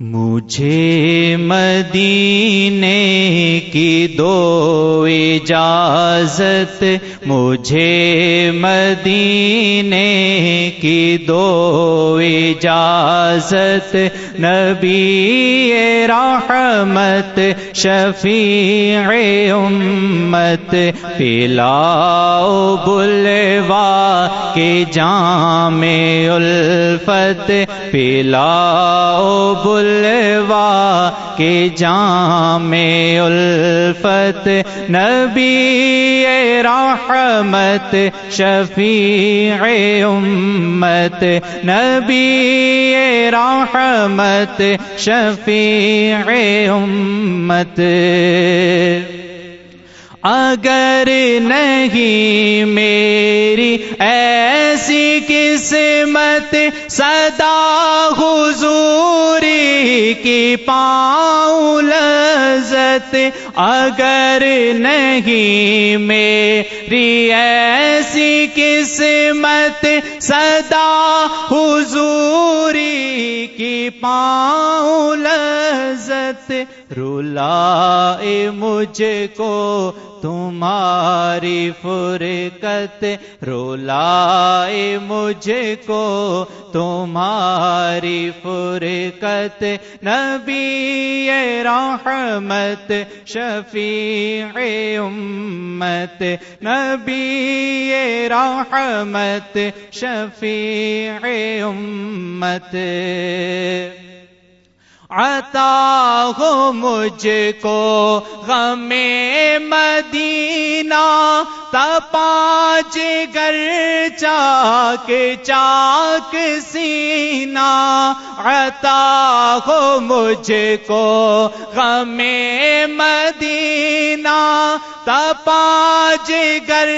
مجھے مدینے کی دو اجازت، مجھے مدینے کی دو اجازت، نبی رحمت، شفیع امت، پلاؤ بلوا کے جام الفت، پلاؤ بل کے جام الفت نبی رحمت شفیع امت نبی رحمت شفیع امت اگر نہیں میری ایسی قسمت صدا حضوری کی پاؤں لذت اگر نہیں میری ایسی قسمت صدا حضوری کی پاؤں لذت رولا مجھ کو تمہاری فرقت رولا مجھ کو تمہاری فرقت نبی رحمت، شفیع امت، نبی رحمت، شفیع امت۔ عطا ہو مجھ کو غم مدینہ تپاج گر چاک چاک سینا عطا ہو مجھ کو غم مدینہ تپاج گر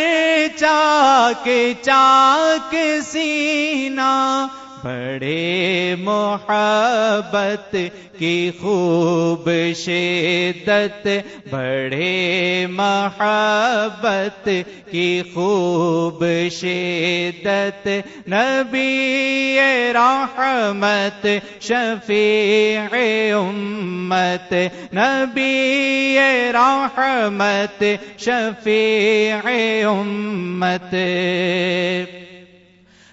چاک چاک سینا بڑے محبت کی خوب شدت، بڑے محبت کی خوب شدت۔ نبی رحمت، شفیع امت۔ نبی رحمت، شفیع امت۔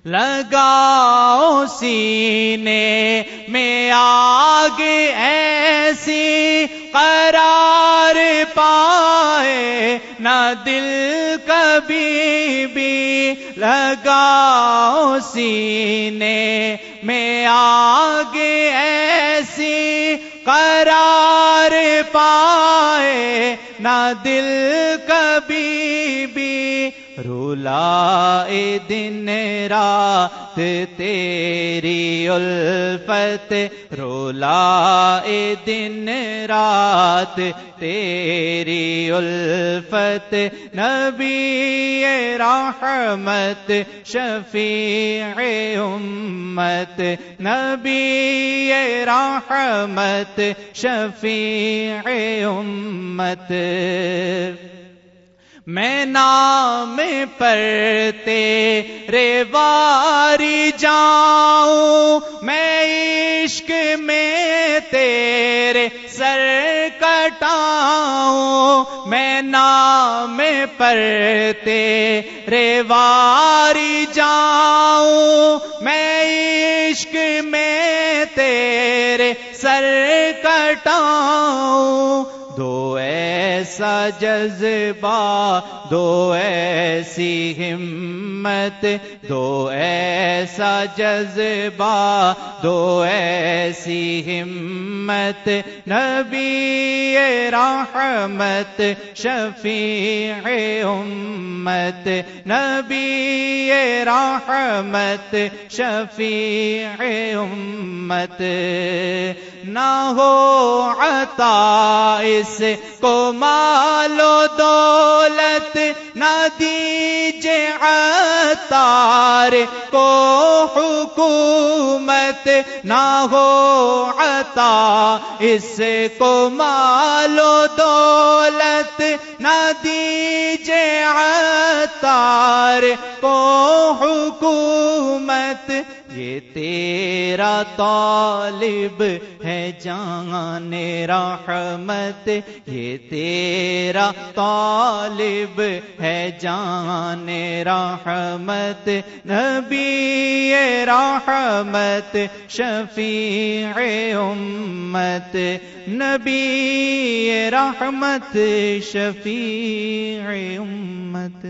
لگاؤ سینے میں آگ ایسی قرار پائے نہ دل کبھی بھی لگاؤ سینے میں آگ ایسی قرار پائے نہ دل کبھی بھی رولا دن رات تیری الفت رولا دن رات تیری الفت، نبی رحمت، شفیع امت، نبی رحمت، شفیع امت۔ میں نام پر تیرے واری جاؤں، میں عشق میں تیرے سر کٹاؤں، میں نام پر تیرے واری جاؤں، میں عشق میں تیرے سر کٹاؤں ایسا جذبہ، دو ایسی ہمت، دو ایسا جذبہ، دو ایسی ہمت۔ نبی رحمت، شفیع امت۔ نبی رحمت، شفیع امت۔ نہ ہو عطا اس کو مالو دولت، نہ دیجے عطار کو حکومت، نہ ہو عطا اس کو مالو دولت، نہ دیجے عطار کو حکومت یہ تیرا طالب ہے جان رحمت، یہ تیرا طالب ہے جان رحمت، نبی رحمت، شفیع امت، نبی رحمت، شفیع امت۔